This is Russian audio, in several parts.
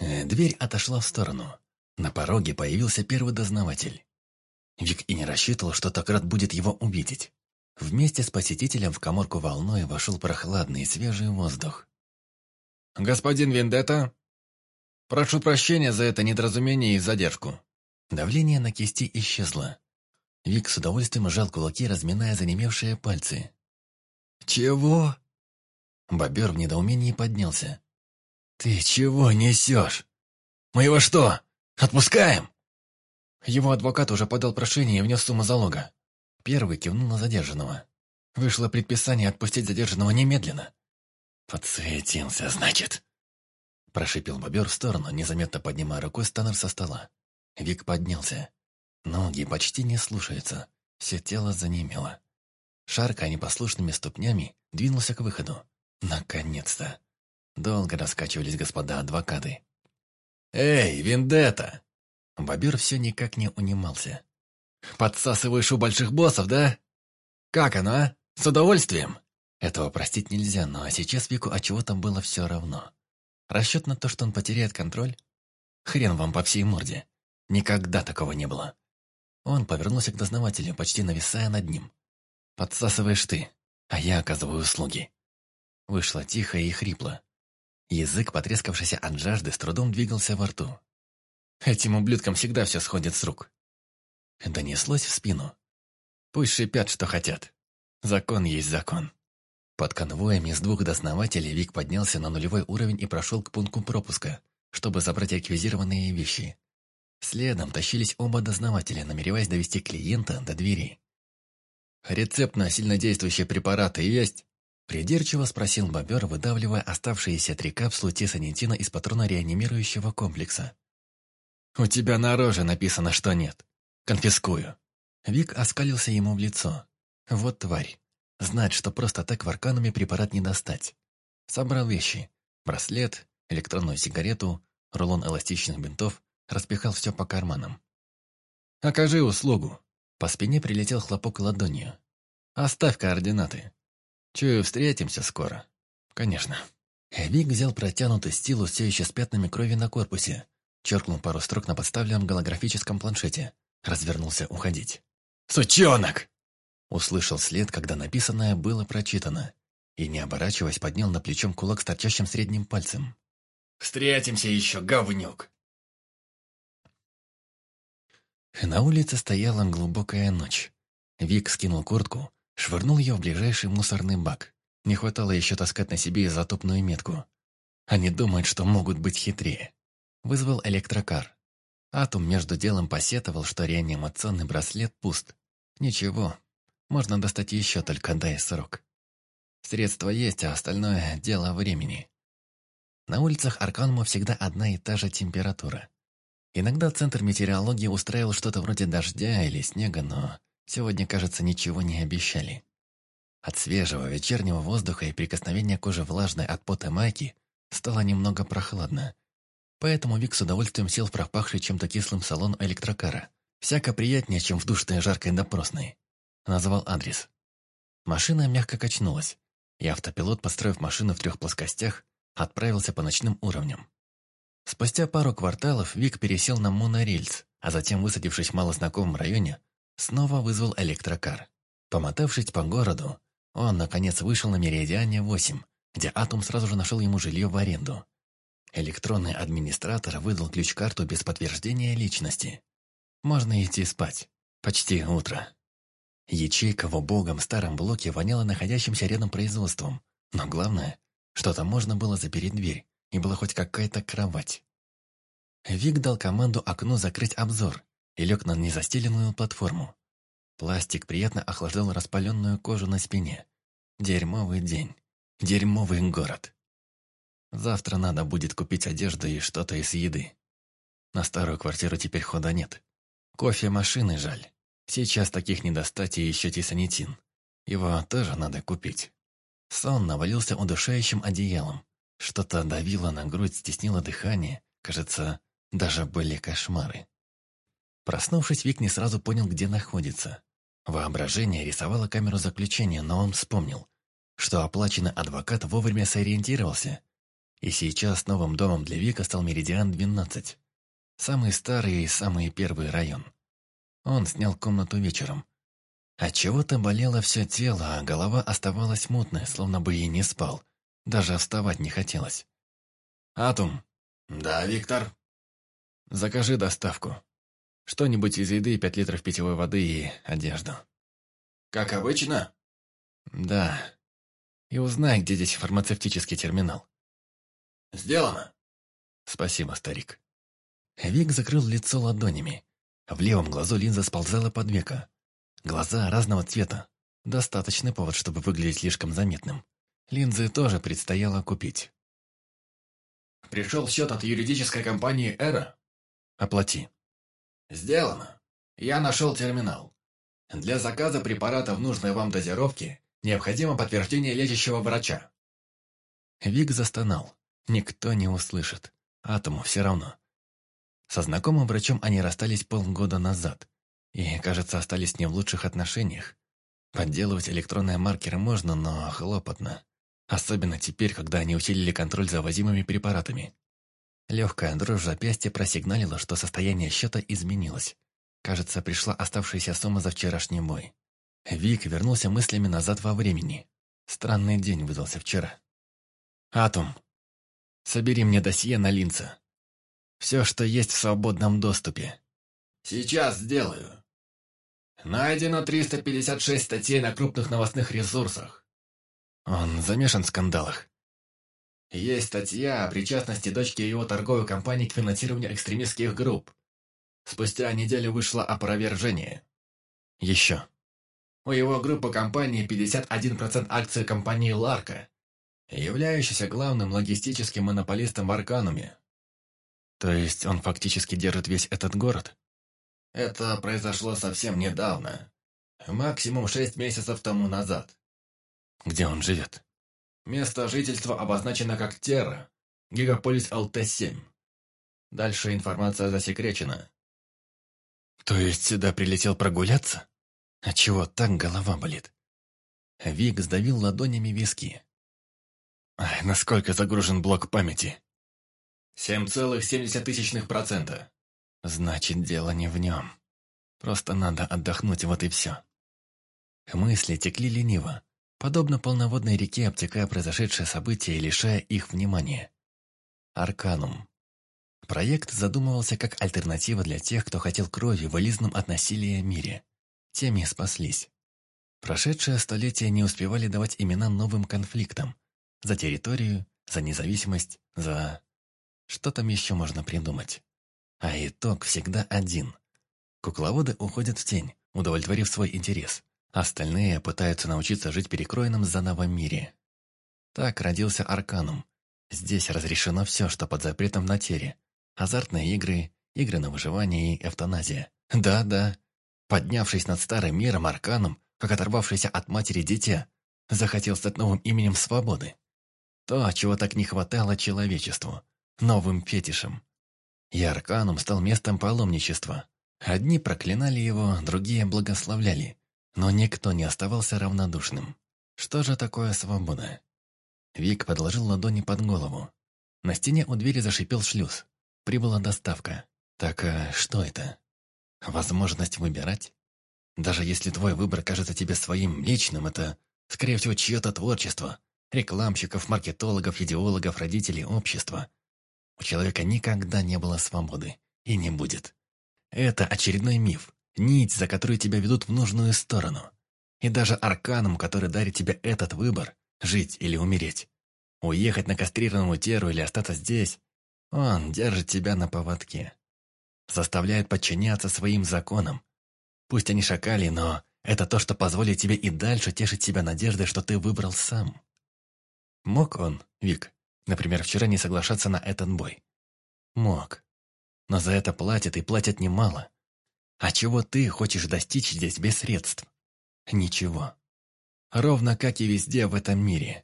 Э, дверь отошла в сторону. На пороге появился первый дознаватель. Вик и не рассчитывал, что так рад будет его увидеть. Вместе с посетителем в коморку волной вошел прохладный и свежий воздух. «Господин Вендетта, прошу прощения за это недоразумение и задержку». Давление на кисти исчезло. Вик с удовольствием сжал кулаки, разминая занемевшие пальцы. «Чего?» Бобер в недоумении поднялся. «Ты чего несешь? Мы его что, отпускаем?» Его адвокат уже подал прошение и внес сумму залога. Первый кивнул на задержанного. Вышло предписание отпустить задержанного немедленно. «Подсветился, значит?» Прошипел бобер в сторону, незаметно поднимая рукой станер со стола. Вик поднялся. Ноги почти не слушаются, все тело занемело. Шаркая непослушными ступнями, двинулся к выходу. Наконец-то! Долго раскачивались господа адвокаты. «Эй, Вендетта!» Бобер все никак не унимался. «Подсасываешь у больших боссов, да? Как оно, а? С удовольствием?» Этого простить нельзя, но сейчас Вику от чего-то было все равно. Расчет на то, что он потеряет контроль? Хрен вам по всей морде. Никогда такого не было. Он повернулся к дознавателю, почти нависая над ним. «Подсасываешь ты, а я оказываю услуги». Вышло тихо и хрипло. Язык, потрескавшийся от жажды, с трудом двигался во рту. Этим ублюдкам всегда все сходит с рук. Донеслось в спину. Пусть шипят, что хотят. Закон есть закон. Под конвоем из двух дознавателей Вик поднялся на нулевой уровень и прошел к пункту пропуска, чтобы забрать реквизированные вещи. Следом тащились оба дознавателя, намереваясь довести клиента до двери. «Рецепт на сильнодействующие препараты есть?» Придирчиво спросил бобер, выдавливая оставшиеся три капсулы тесанитина из патрона реанимирующего комплекса. «У тебя на роже написано, что нет. Конфискую». Вик оскалился ему в лицо. «Вот тварь. Знать, что просто так в арканами препарат не достать. Собрал вещи. Браслет, электронную сигарету, рулон эластичных бинтов, распихал все по карманам. «Окажи услугу». По спине прилетел хлопок ладонью. «Оставь координаты. Чую, встретимся скоро». «Конечно». Вик взял протянутый стилус все еще с пятнами крови на корпусе, черкнул пару строк на подставленном голографическом планшете, развернулся уходить. «Сучонок!» Услышал след, когда написанное было прочитано, и, не оборачиваясь, поднял на плечом кулак с торчащим средним пальцем. «Встретимся еще, говнюк!» На улице стояла глубокая ночь. Вик скинул куртку, швырнул ее в ближайший мусорный бак. Не хватало еще таскать на себе изотопную метку. Они думают, что могут быть хитрее. Вызвал электрокар. Атом между делом посетовал, что реанимационный браслет пуст. Ничего, можно достать еще, только дай срок. Средства есть, а остальное – дело времени. На улицах Арканума всегда одна и та же температура. Иногда Центр метеорологии устраивал что-то вроде дождя или снега, но сегодня, кажется, ничего не обещали. От свежего вечернего воздуха и прикосновения кожи влажной от пота майки стало немного прохладно. Поэтому Вик с удовольствием сел в пропахший чем-то кислым салон электрокара. Всяко приятнее, чем в душной жаркой допросной. Назвал адрес. Машина мягко качнулась, и автопилот, построив машину в трех плоскостях, отправился по ночным уровням. Спустя пару кварталов Вик пересел на монорельс, а затем, высадившись в малознакомом районе, снова вызвал электрокар. Помотавшись по городу, он, наконец, вышел на Меридиане 8, где Атом сразу же нашел ему жилье в аренду. Электронный администратор выдал ключ-карту без подтверждения личности. Можно идти спать. Почти утро. Ячейка в убогом старом блоке воняла находящимся рядом производством. Но главное, что там можно было запереть дверь, и была хоть какая-то кровать. Вик дал команду окну закрыть обзор и лег на незастеленную платформу. Пластик приятно охлаждал распаленную кожу на спине. Дерьмовый день. Дерьмовый город. Завтра надо будет купить одежду и что-то из еды. На старую квартиру теперь хода нет. Кофе машины жаль. Сейчас таких не достать и еще тисанитин. Его тоже надо купить. Сон навалился удушающим одеялом. Что-то давило на грудь, стеснило дыхание. Кажется, даже были кошмары. Проснувшись, Вик не сразу понял, где находится. Воображение рисовало камеру заключения, но он вспомнил, что оплаченный адвокат вовремя сориентировался. И сейчас новым домом для Вика стал Меридиан-12. Самый старый и самый первый район. Он снял комнату вечером. Отчего-то болело все тело, а голова оставалась мутной, словно бы и не спал. Даже вставать не хотелось. «Атум!» «Да, Виктор?» «Закажи доставку. Что-нибудь из еды, пять литров питьевой воды и одежду». «Как обычно?» «Да. И узнай, где здесь фармацевтический терминал». «Сделано». «Спасибо, старик». Вик закрыл лицо ладонями. В левом глазу линза сползала под века. Глаза разного цвета. Достаточный повод, чтобы выглядеть слишком заметным. Линзы тоже предстояло купить. Пришел счет от юридической компании «Эра». Оплати. Сделано. Я нашел терминал. Для заказа препаратов нужной вам дозировки необходимо подтверждение лечащего врача. Вик застонал. Никто не услышит. Атому все равно. Со знакомым врачом они расстались полгода назад. И, кажется, остались не в лучших отношениях. Подделывать электронные маркеры можно, но хлопотно. Особенно теперь, когда они усилили контроль за возимыми препаратами. Легкая дрожь запястья просигналила, что состояние счета изменилось. Кажется, пришла оставшаяся сумма за вчерашний бой. Вик вернулся мыслями назад во времени. Странный день выдался вчера. «Атом, собери мне досье на Линца. Все, что есть в свободном доступе». «Сейчас сделаю. Найдено 356 статей на крупных новостных ресурсах. Он замешан в скандалах. Есть статья о причастности дочки его торговой компании к финансированию экстремистских групп. Спустя неделю вышло опровержение. Еще. У его группы компании 51% акций компании «Ларка», являющейся главным логистическим монополистом в Аркануме. То есть он фактически держит весь этот город? Это произошло совсем недавно. Максимум шесть месяцев тому назад. Где он живет? Место жительства обозначено как Терра, гигаполис ЛТ-7. Дальше информация засекречена. То есть сюда прилетел прогуляться? А чего так голова болит? Вик сдавил ладонями виски. Ай, насколько загружен блок памяти? 7,7%. Значит, дело не в нем. Просто надо отдохнуть, вот и все. Мысли текли лениво, подобно полноводной реке, обтекая произошедшее событие и лишая их внимания. Арканум. Проект задумывался как альтернатива для тех, кто хотел крови в вылизанном от насилия мире. Теми спаслись. Прошедшие столетия не успевали давать имена новым конфликтам. За территорию, за независимость, за... Что там еще можно придумать? А итог всегда один. Кукловоды уходят в тень, удовлетворив свой интерес. Остальные пытаются научиться жить перекроенным заново мире. Так родился Арканум. Здесь разрешено все, что под запретом на тере. Азартные игры, игры на выживание и эвтаназия. Да-да. Поднявшись над старым миром Арканом, как оторвавшийся от матери дитя, захотел стать новым именем свободы. То, чего так не хватало человечеству. Новым фетишем. И Арканум стал местом паломничества. Одни проклинали его, другие благословляли. Но никто не оставался равнодушным. Что же такое свобода? Вик подложил ладони под голову. На стене у двери зашипел шлюз. Прибыла доставка. Так а что это? Возможность выбирать? Даже если твой выбор кажется тебе своим личным, это, скорее всего, чье-то творчество. Рекламщиков, маркетологов, идеологов, родителей, общества. У человека никогда не было свободы. И не будет. Это очередной миф, Нить, за которую тебя ведут в нужную сторону. И даже арканом, который дарит тебе этот выбор – жить или умереть. Уехать на кастрированную теру или остаться здесь – он держит тебя на поводке. Заставляет подчиняться своим законам. Пусть они шакали, но это то, что позволит тебе и дальше тешить себя надеждой, что ты выбрал сам. Мог он, Вик, например, вчера не соглашаться на этот бой? Мог. Но за это платят и платят немало. А чего ты хочешь достичь здесь без средств? Ничего. Ровно как и везде в этом мире.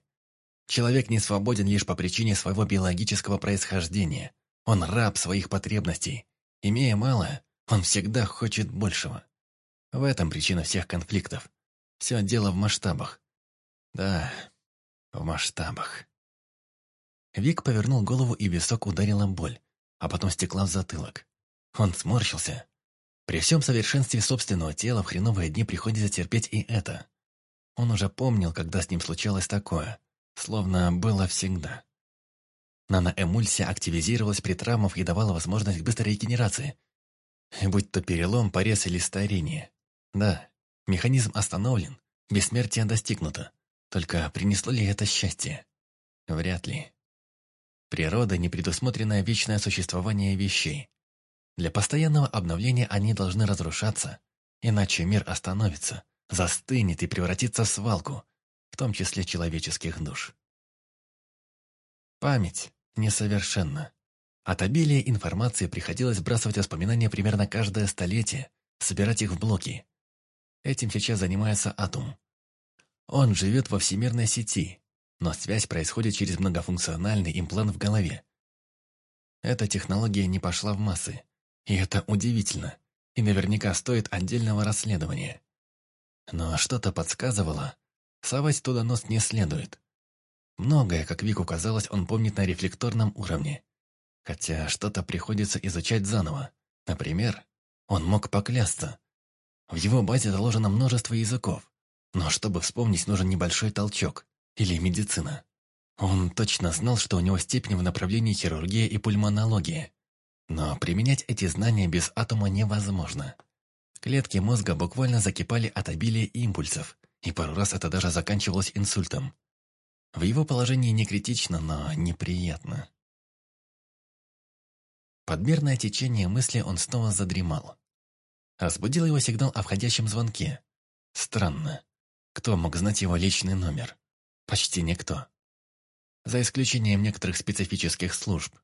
Человек не свободен лишь по причине своего биологического происхождения. Он раб своих потребностей. Имея мало, он всегда хочет большего. В этом причина всех конфликтов. Все дело в масштабах. Да, в масштабах. Вик повернул голову и висок ударила боль, а потом стекла в затылок. Он сморщился. При всем совершенстве собственного тела в хреновые дни приходится терпеть и это. Он уже помнил, когда с ним случалось такое, словно было всегда. Наноэмульсия активизировалась при травмах и давала возможность быстрой регенерации. Будь то перелом, порез или старение. Да, механизм остановлен, бессмертие достигнуто. Только принесло ли это счастье? Вряд ли. Природа – не предусмотренное вечное существование вещей. Для постоянного обновления они должны разрушаться, иначе мир остановится, застынет и превратится в свалку, в том числе человеческих душ. Память несовершенна. От обилия информации приходилось сбрасывать воспоминания примерно каждое столетие, собирать их в блоки. Этим сейчас занимается Атум. Он живет во всемирной сети, но связь происходит через многофункциональный имплант в голове. Эта технология не пошла в массы, и это удивительно, и наверняка стоит отдельного расследования. Но что-то подсказывало, совать туда нос не следует. Многое, как Вику казалось, он помнит на рефлекторном уровне. Хотя что-то приходится изучать заново. Например, он мог поклясться. В его базе заложено множество языков, но чтобы вспомнить, нужен небольшой толчок или медицина. Он точно знал, что у него степень в направлении хирургия и пульмонология. Но применять эти знания без атома невозможно. Клетки мозга буквально закипали от обилия импульсов, и пару раз это даже заканчивалось инсультом. В его положении не критично, но неприятно. Подмерное течение мысли он снова задремал. Разбудил его сигнал о входящем звонке. Странно. Кто мог знать его личный номер? Почти никто. За исключением некоторых специфических служб.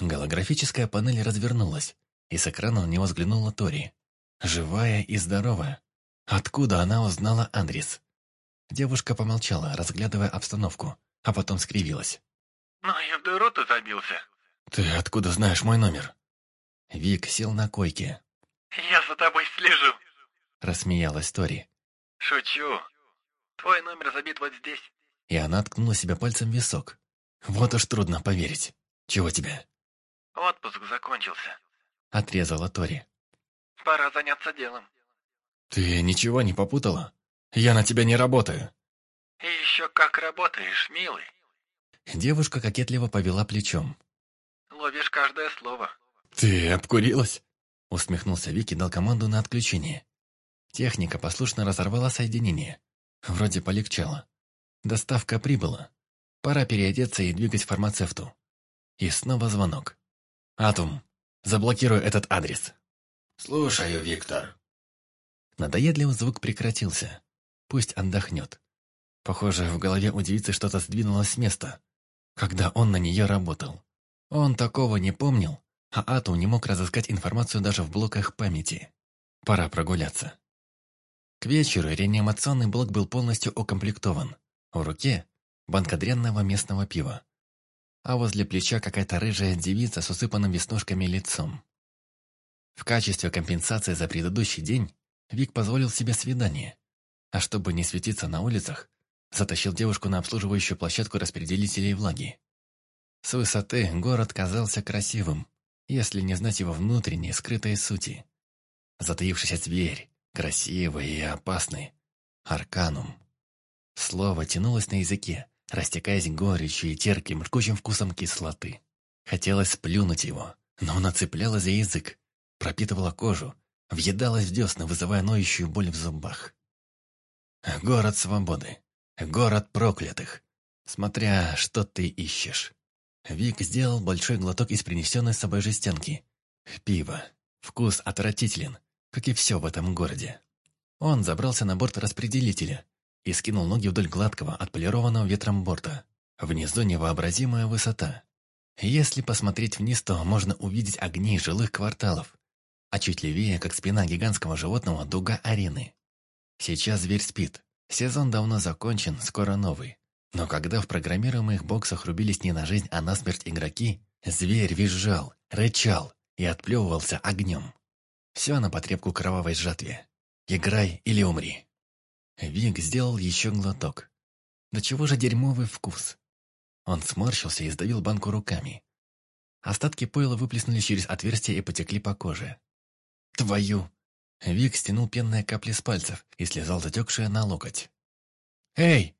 Голографическая панель развернулась, и с экрана на него взглянула Тори. Живая и здоровая. Откуда она узнала адрес? Девушка помолчала, разглядывая обстановку, а потом скривилась. «Ну, я в дыру тут забился». «Ты откуда знаешь мой номер?» Вик сел на койке. «Я за тобой слежу», — рассмеялась Тори. «Шучу. Твой номер забит вот здесь». И она ткнула себя пальцем в висок. «Вот уж трудно поверить. Чего тебе?» «Отпуск закончился», — отрезала Тори. «Пора заняться делом». «Ты ничего не попутала? Я на тебя не работаю». «И еще как работаешь, милый». Девушка кокетливо повела плечом. «Ловишь каждое слово». «Ты обкурилась?» Усмехнулся Вик и дал команду на отключение. Техника послушно разорвала соединение. Вроде полегчало. Доставка прибыла. Пора переодеться и двигать фармацевту. И снова звонок. «Атум, заблокируй этот адрес». «Слушаю, Виктор». Надоедливый звук прекратился. Пусть отдохнет. Похоже, в голове у девицы что-то сдвинулось с места, когда он на нее работал. Он такого не помнил, а Атум не мог разыскать информацию даже в блоках памяти. Пора прогуляться. К вечеру реанимационный блок был полностью укомплектован. В руке – банка дрянного местного пива. А возле плеча какая-то рыжая девица с усыпанным веснушками лицом. В качестве компенсации за предыдущий день Вик позволил себе свидание. А чтобы не светиться на улицах, затащил девушку на обслуживающую площадку распределителей влаги. С высоты город казался красивым, если не знать его внутренней, скрытой сути. Затаившийся зверь, красивый и опасный. Арканум. Слово тянулось на языке, растекаясь горечью и терпким, жгучим вкусом кислоты. Хотелось сплюнуть его, но она цеплялась за язык, пропитывала кожу, въедалась в десны, вызывая ноющую боль в зубах. Город свободы. Город проклятых. Смотря, что ты ищешь. Вик сделал большой глоток из принесенной с собой жестянки. Пиво. Вкус отвратителен, как и все в этом городе. Он забрался на борт распределителя и скинул ноги вдоль гладкого, отполированного ветром борта. Внизу невообразимая высота. Если посмотреть вниз, то можно увидеть огни жилых кварталов, а чуть левее, как спина гигантского животного, дуга арены. Сейчас зверь спит. Сезон давно закончен, скоро новый. Но когда в программируемых боксах рубились не на жизнь, а на смерть игроки, зверь визжал, рычал и отплевывался огнем. Все на потребку кровавой жатве. Играй или умри. Вик сделал еще глоток. Да чего же дерьмовый вкус. Он сморщился и сдавил банку руками. Остатки пойла выплеснулись через отверстие и потекли по коже. «Твою!» Вик стянул пенные капли с пальцев и слезал затекшие на локоть. «Эй!»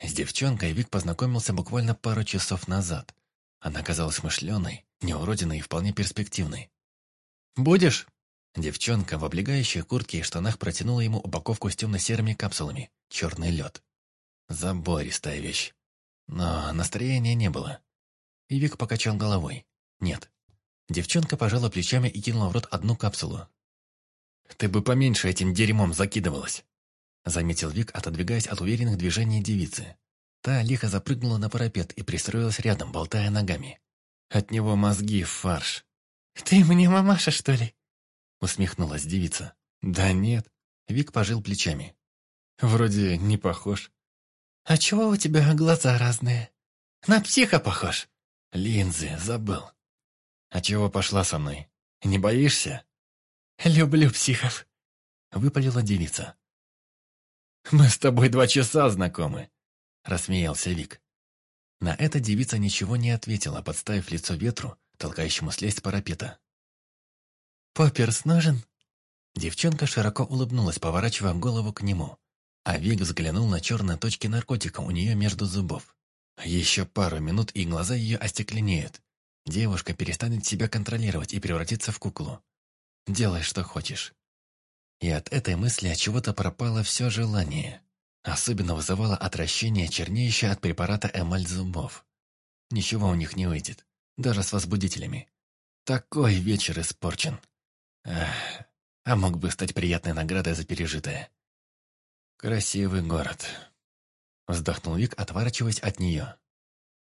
С девчонкой Вик познакомился буквально пару часов назад. Она казалась мышленой, неуродиной и вполне перспективной. «Будешь?» Девчонка в облегающей куртке и штанах протянула ему упаковку с темно-серыми капсулами. Черный лед. Забористая вещь. Но настроения не было. И Вик покачал головой. Нет. Девчонка пожала плечами и кинула в рот одну капсулу. «Ты бы поменьше этим дерьмом закидывалась», заметил Вик, отодвигаясь от уверенных движений девицы. Та лихо запрыгнула на парапет и пристроилась рядом, болтая ногами. От него мозги в фарш. «Ты мне мамаша, что ли?» Усмехнулась девица. «Да нет». Вик пожил плечами. «Вроде не похож». «А чего у тебя глаза разные? На психа похож». «Линзы, забыл». «А чего пошла со мной? Не боишься?» «Люблю психов», — выпалила девица. «Мы с тобой два часа знакомы», — рассмеялся Вик. На это девица ничего не ответила, подставив лицо ветру, толкающему слезть парапета. «Попперс нужен?» Девчонка широко улыбнулась, поворачивая голову к нему, а Вик взглянул на черные точки наркотика у нее между зубов. Еще пару минут, и глаза ее остекленеют. Девушка перестанет себя контролировать и превратится в куклу. Делай, что хочешь. И от этой мысли от чего-то пропало все желание. Особенно вызывало отвращение, чернеющее от препарата эмаль зубов. Ничего у них не выйдет, даже с возбудителями. Такой вечер испорчен. А мог бы стать приятной наградой за пережитое. Красивый город. Вздохнул Вик, отворачиваясь от нее.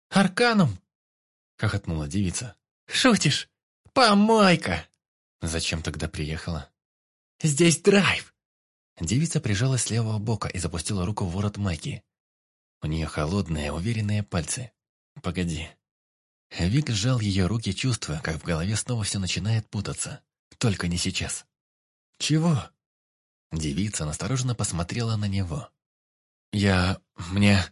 «Арканум!» — хохотнула девица. «Шутишь? Помойка!» «Зачем тогда приехала?» «Здесь драйв!» Девица прижалась с левого бока и запустила руку в ворот майки. У нее холодные, уверенные пальцы. «Погоди». Вик сжал ее руки, чувствуя, как в голове снова все начинает путаться. Только не сейчас. «Чего?» Девица настороженно посмотрела на него. «Я... мне...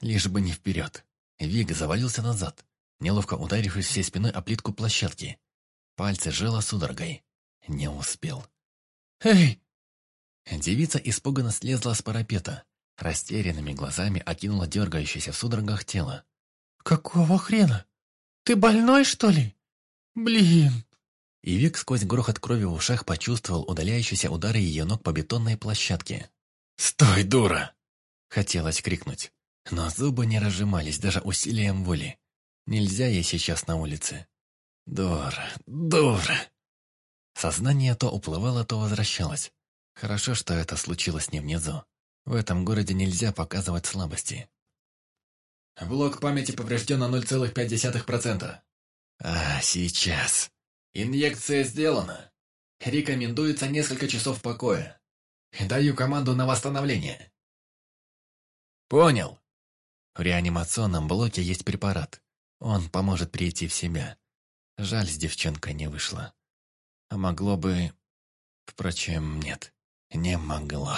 лишь бы не вперед». Вик завалился назад, неловко ударившись всей спиной о плитку площадки. Пальцы жало судорогой. Не успел. «Эй!» Девица испуганно слезла с парапета, растерянными глазами окинула дергающееся в судорогах тело. «Какого хрена? Ты больной, что ли? Блин!» И Вик сквозь грохот крови в ушах почувствовал удаляющиеся удары ее ног по бетонной площадке. «Стой, дура!» Хотелось крикнуть, но зубы не разжимались даже усилием воли. Нельзя ей сейчас на улице. Дура, дура! Сознание то уплывало, то возвращалось. Хорошо, что это случилось не внизу. В этом городе нельзя показывать слабости. Блок памяти поврежден на 0,5%. А, сейчас. Инъекция сделана. Рекомендуется несколько часов покоя. Даю команду на восстановление. Понял. В реанимационном блоке есть препарат. Он поможет прийти в себя. Жаль, с девчонкой не вышло. А могло бы... Впрочем, нет, не могло.